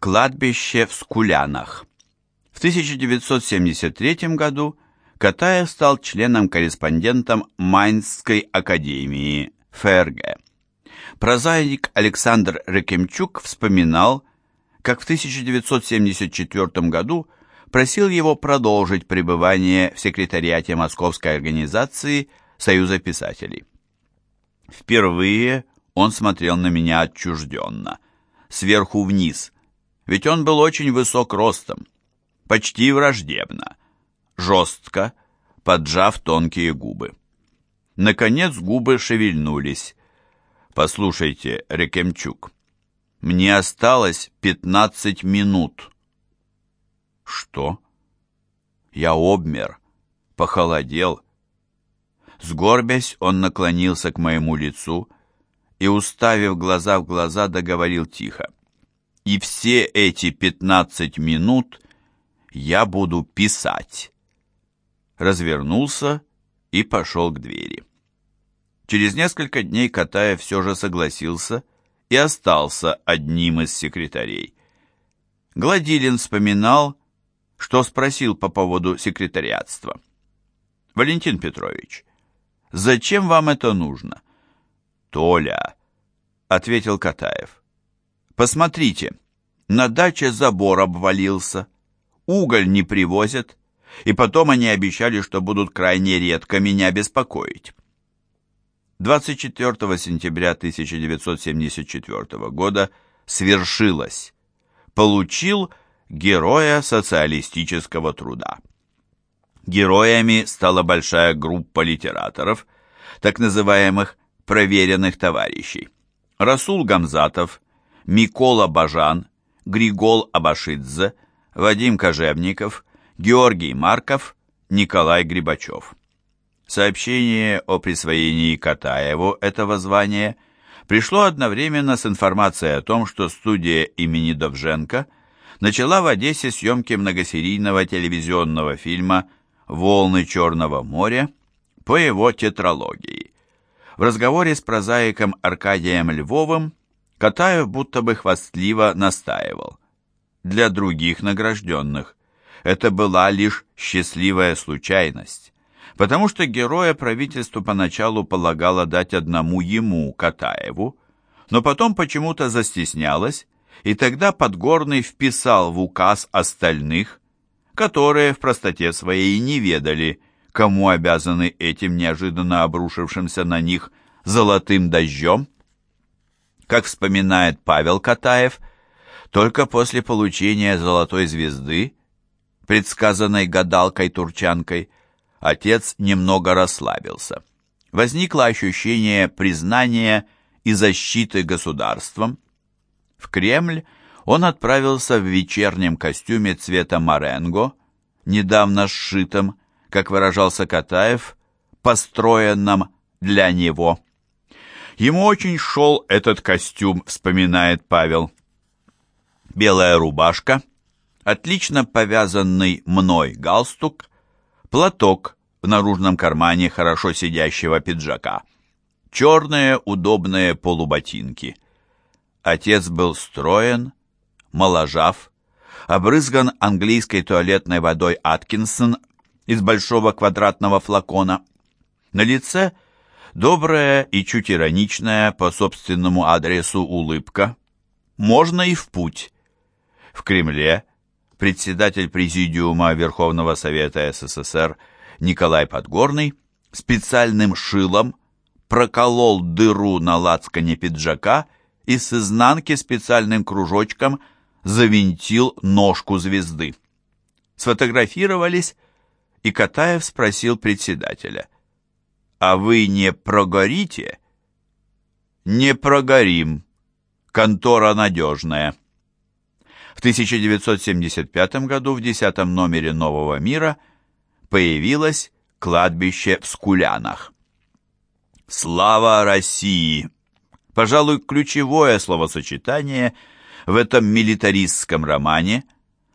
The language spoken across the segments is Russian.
Кладбище в Скулянах. В 1973 году Катаев стал членом-корреспондентом Майнской академии ФРГ. Прозаик Александр Рекемчук вспоминал, как в 1974 году просил его продолжить пребывание в секретариате Московской организации Союза писателей. Впервые он смотрел на меня отчужденно, сверху вниз – ведь он был очень высок ростом, почти враждебно, жестко, поджав тонкие губы. Наконец губы шевельнулись. «Послушайте, Рекемчук, мне осталось пятнадцать минут». «Что?» Я обмер, похолодел. Сгорбясь, он наклонился к моему лицу и, уставив глаза в глаза, договорил тихо. И все эти пятнадцать минут я буду писать. Развернулся и пошел к двери. Через несколько дней Катаев все же согласился и остался одним из секретарей. Гладилин вспоминал, что спросил по поводу секретариатства. «Валентин Петрович, зачем вам это нужно?» «Толя», — ответил Катаев, Посмотрите, на даче забор обвалился, уголь не привозят, и потом они обещали, что будут крайне редко меня беспокоить. 24 сентября 1974 года свершилось. Получил Героя социалистического труда. Героями стала большая группа литераторов, так называемых «проверенных товарищей». Расул Гамзатов, Микола Бажан, Григол Абашидзе, Вадим Кожевников, Георгий Марков, Николай Грибачев. Сообщение о присвоении Катаеву этого звания пришло одновременно с информацией о том, что студия имени Довженко начала в Одессе съемки многосерийного телевизионного фильма «Волны Черного моря» по его тетралогии. В разговоре с прозаиком Аркадием Львовым Катаев будто бы хвастливо настаивал. Для других награжденных это была лишь счастливая случайность, потому что героя правительство поначалу полагало дать одному ему, Катаеву, но потом почему-то застеснялось, и тогда Подгорный вписал в указ остальных, которые в простоте своей не ведали, кому обязаны этим неожиданно обрушившимся на них золотым дождем. Как вспоминает Павел Катаев, только после получения золотой звезды, предсказанной гадалкой-турчанкой, отец немного расслабился. Возникло ощущение признания и защиты государством. В Кремль он отправился в вечернем костюме цвета моренго, недавно сшитом, как выражался Катаев, построенном для него. Ему очень шел этот костюм, вспоминает Павел. Белая рубашка, отлично повязанный мной галстук, платок в наружном кармане хорошо сидящего пиджака, черные удобные полуботинки. Отец был строен, моложав, обрызган английской туалетной водой Аткинсон из большого квадратного флакона. На лице – Добрая и чуть ироничная по собственному адресу улыбка. Можно и в путь. В Кремле председатель Президиума Верховного Совета СССР Николай Подгорный специальным шилом проколол дыру на лацкане пиджака и с изнанки специальным кружочком завинтил ножку звезды. Сфотографировались, и Катаев спросил председателя – а вы не прогорите? Не прогорим. Контора надежная. В 1975 году в 10 номере «Нового мира» появилось кладбище в Скулянах. «Слава России!» Пожалуй, ключевое словосочетание в этом милитаристском романе,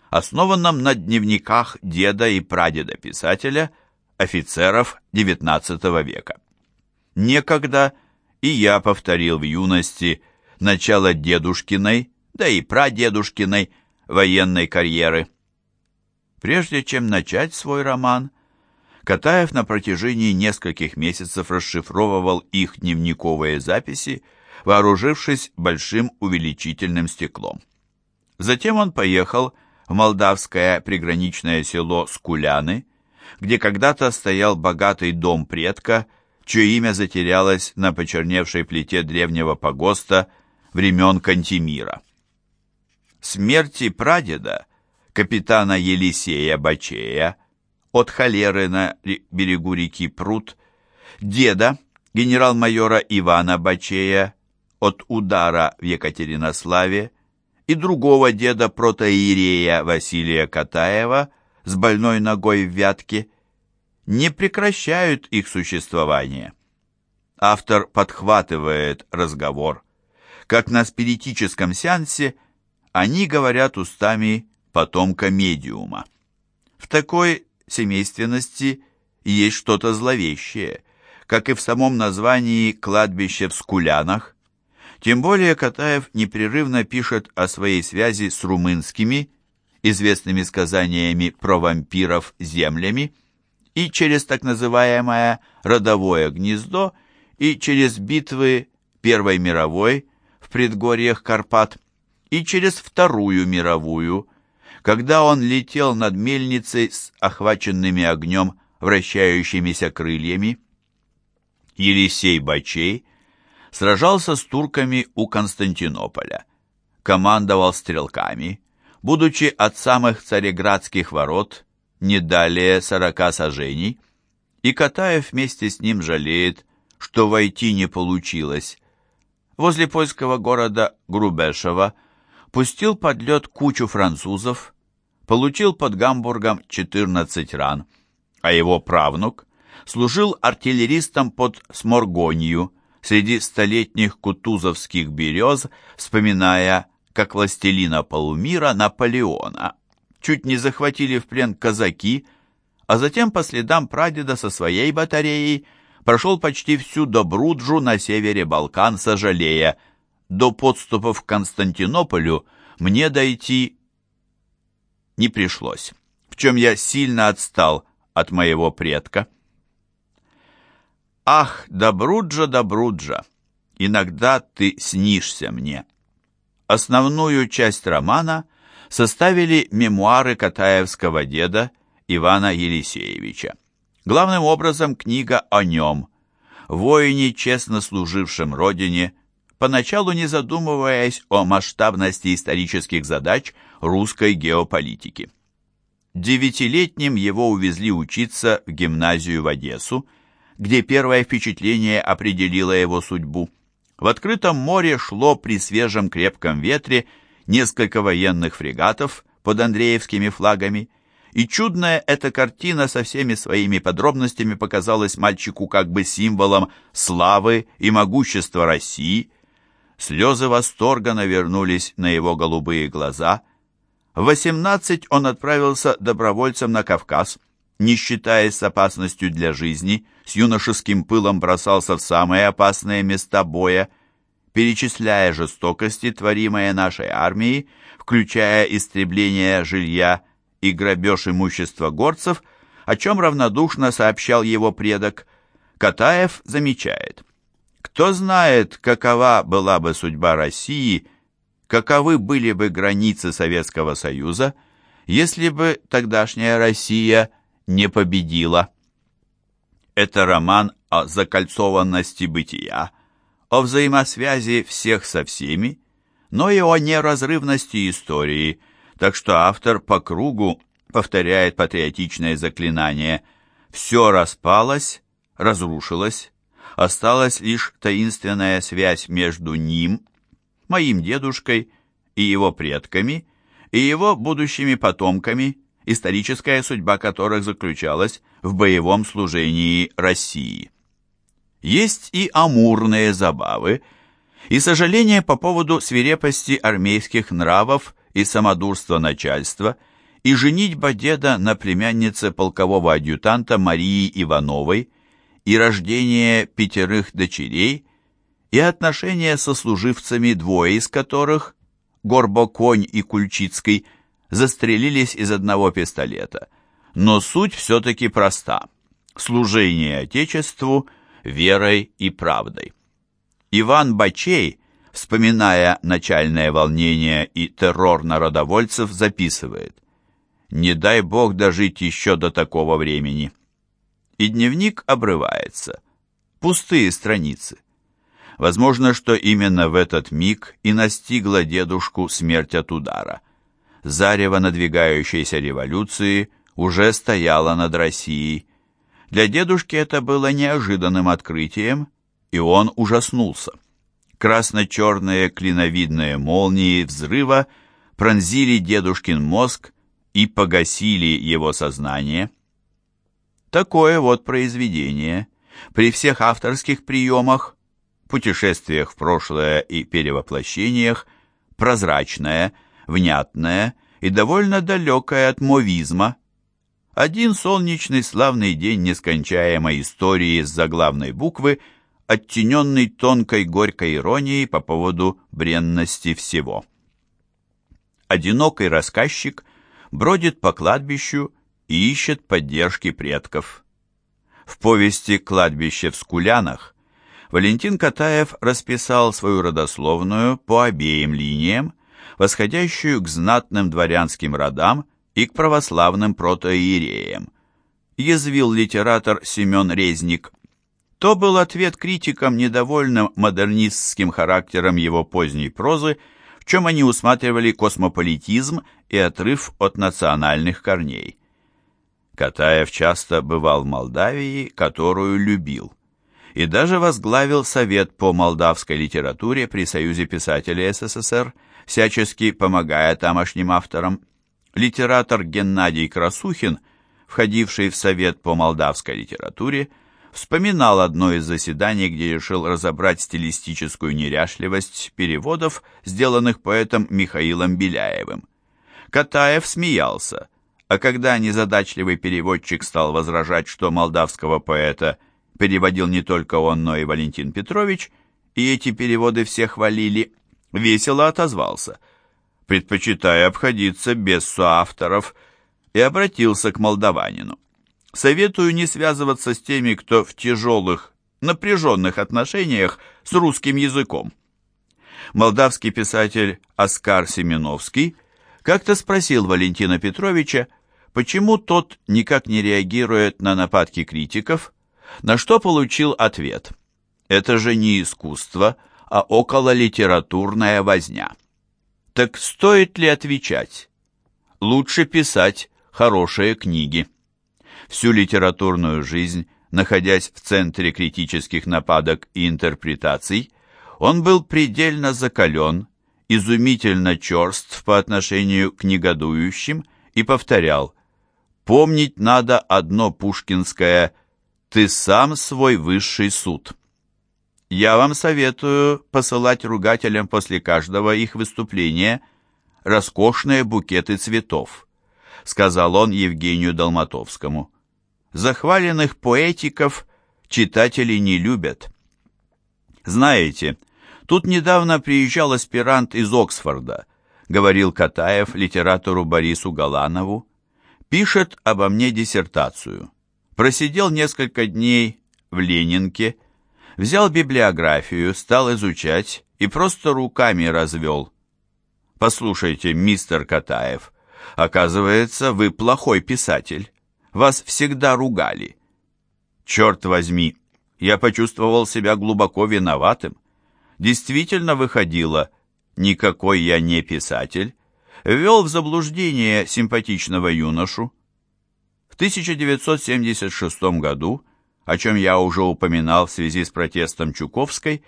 основанном на дневниках деда и прадеда писателя – офицеров XIX века. Некогда и я повторил в юности начало дедушкиной, да и прадедушкиной военной карьеры. Прежде чем начать свой роман, Катаев на протяжении нескольких месяцев расшифровывал их дневниковые записи, вооружившись большим увеличительным стеклом. Затем он поехал в молдавское приграничное село Скуляны, где когда-то стоял богатый дом предка, чье имя затерялось на почерневшей плите древнего погоста времен Кантемира. Смерти прадеда, капитана Елисея Бачея, от холеры на берегу реки Прут, деда, генерал-майора Ивана Бачея, от удара в Екатеринославе, и другого деда протоиерея Василия Катаева с больной ногой в Вятке, не прекращают их существование. Автор подхватывает разговор. Как на спиритическом сеансе, они говорят устами потомка медиума. В такой семейственности есть что-то зловещее, как и в самом названии «Кладбище в Скулянах». Тем более Катаев непрерывно пишет о своей связи с румынскими, известными сказаниями про вампиров землями, и через так называемое «родовое гнездо», и через битвы Первой мировой в предгорьях Карпат, и через Вторую мировую, когда он летел над мельницей с охваченными огнем вращающимися крыльями. Елисей Бачей сражался с турками у Константинополя, командовал стрелками, будучи от самых цареградских ворот не далее сорока сажений, и Катаев вместе с ним жалеет, что войти не получилось. Возле польского города Грубешева пустил под лед кучу французов, получил под Гамбургом 14 ран, а его правнук служил артиллеристом под Сморгонью среди столетних кутузовских берез, вспоминая, как властелина полумира Наполеона чуть не захватили в плен казаки, а затем по следам прадеда со своей батареей прошел почти всю Добруджу на севере Балкан, сожалея, до подступов к Константинополю мне дойти не пришлось, в чем я сильно отстал от моего предка. Ах, Добруджа, Добруджа, иногда ты снишься мне. Основную часть романа составили мемуары Катаевского деда Ивана Елисеевича. Главным образом книга о нем, воине, честно служившем родине, поначалу не задумываясь о масштабности исторических задач русской геополитики. Девятилетним его увезли учиться в гимназию в Одессу, где первое впечатление определило его судьбу. В открытом море шло при свежем крепком ветре несколько военных фрегатов под Андреевскими флагами, и чудная эта картина со всеми своими подробностями показалась мальчику как бы символом славы и могущества России – Слезы восторга навернулись на его голубые глаза. В восемнадцать он отправился добровольцем на Кавказ, не считаясь с опасностью для жизни, с юношеским пылом бросался в самые опасные места боя, перечисляя жестокости, творимые нашей армией, включая истребление жилья и грабеж имущества горцев, о чем равнодушно сообщал его предок, Катаев замечает – кто знает, какова была бы судьба России, каковы были бы границы Советского Союза, если бы тогдашняя Россия не победила. Это роман о закольцованности бытия, о взаимосвязи всех со всеми, но и о неразрывности истории, так что автор по кругу повторяет патриотичное заклинание. «все распалось, разрушилось, осталась лишь таинственная связь между ним, моим дедушкой и его предками, и его будущими потомками, историческая судьба которых заключалась в боевом служении России. Есть и амурные забавы, и сожаление по поводу свирепости армейских нравов и самодурства начальства, и женитьба деда на племяннице полкового адъютанта Марии Ивановой – и рождение пятерых дочерей, и отношения со служивцами, двое из которых, Горбоконь и Кульчицкий застрелились из одного пистолета. Но суть все-таки проста. Служение Отечеству верой и правдой. Иван Бачей, вспоминая начальное волнение и террор народовольцев, записывает «Не дай Бог дожить еще до такого времени». И дневник обрывается. Пустые страницы. Возможно, что именно в этот миг и настигла дедушку смерть от удара. Зарево надвигающейся революции уже стояло над Россией. Для дедушки это было неожиданным открытием, и он ужаснулся. Красно-черные клиновидные молнии взрыва пронзили дедушкин мозг и погасили его сознание. Такое вот произведение при всех авторских приемах, путешествиях в прошлое и перевоплощениях, прозрачное, внятное и довольно далекое от мовизма. Один солнечный славный день нескончаемой истории с заглавной буквы – оттененный тонкой горькой иронией по поводу бренности всего. Одинокий рассказчик бродит по кладбищу и ищет поддержки предков. В повести «Кладбище в Скулянах» Валентин Катаев расписал свою родословную по обеим линиям, восходящую к знатным дворянским родам и к православным протоиереям. Язвил литератор Семен Резник – то был ответ критикам, недовольным модернистским характером его поздней прозы, в чем они усматривали космополитизм и отрыв от национальных корней. Катаев часто бывал в Молдавии, которую любил, и даже возглавил Совет по молдавской литературе при Союзе писателей СССР, всячески помогая тамошним авторам. Литератор Геннадий Красухин, входивший в Совет по молдавской литературе, вспоминал одно из заседаний, где решил разобрать стилистическую неряшливость переводов, сделанных поэтом Михаилом Беляевым. Катаев смеялся, а когда незадачливый переводчик стал возражать, что молдавского поэта переводил не только он, но и Валентин Петрович, и эти переводы все хвалили, весело отозвался, предпочитая обходиться без соавторов, и обратился к молдаванину. Советую не связываться с теми, кто в тяжелых, напряженных отношениях с русским языком. Молдавский писатель Оскар Семеновский как-то спросил Валентина Петровича, почему тот никак не реагирует на нападки критиков, на что получил ответ. Это же не искусство, а окололитературная возня. Так стоит ли отвечать? Лучше писать хорошие книги всю литературную жизнь, находясь в центре критических нападок и интерпретаций, он был предельно закален, изумительно черств по отношению к негодующим и повторял «Помнить надо одно пушкинское «Ты сам свой высший суд». Я вам советую посылать ругателям после каждого их выступления роскошные букеты цветов, сказал он Евгению Долматовскому. Захваленных поэтиков читатели не любят. Знаете, тут недавно приезжал аспирант из Оксфорда, говорил Катаев литератору Борису Галанову, пишет обо мне диссертацию. Просидел несколько дней в Ленинке, взял библиографию, стал изучать и просто руками развел. Послушайте, мистер Катаев, оказывается, вы плохой писатель вас всегда ругали. Черт возьми, я почувствовал себя глубоко виноватым. Действительно выходило, никакой я не писатель, ввел в заблуждение симпатичного юношу. В 1976 году, о чем я уже упоминал в связи с протестом Чуковской,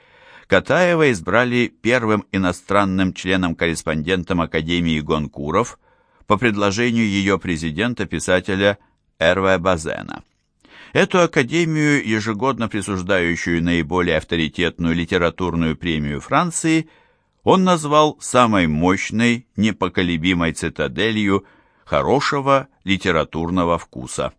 Катаева избрали первым иностранным членом-корреспондентом Академии Гонкуров по предложению ее президента-писателя Р.В. Базена. Эту академию, ежегодно присуждающую наиболее авторитетную литературную премию Франции, он назвал самой мощной, непоколебимой цитаделью хорошего литературного вкуса.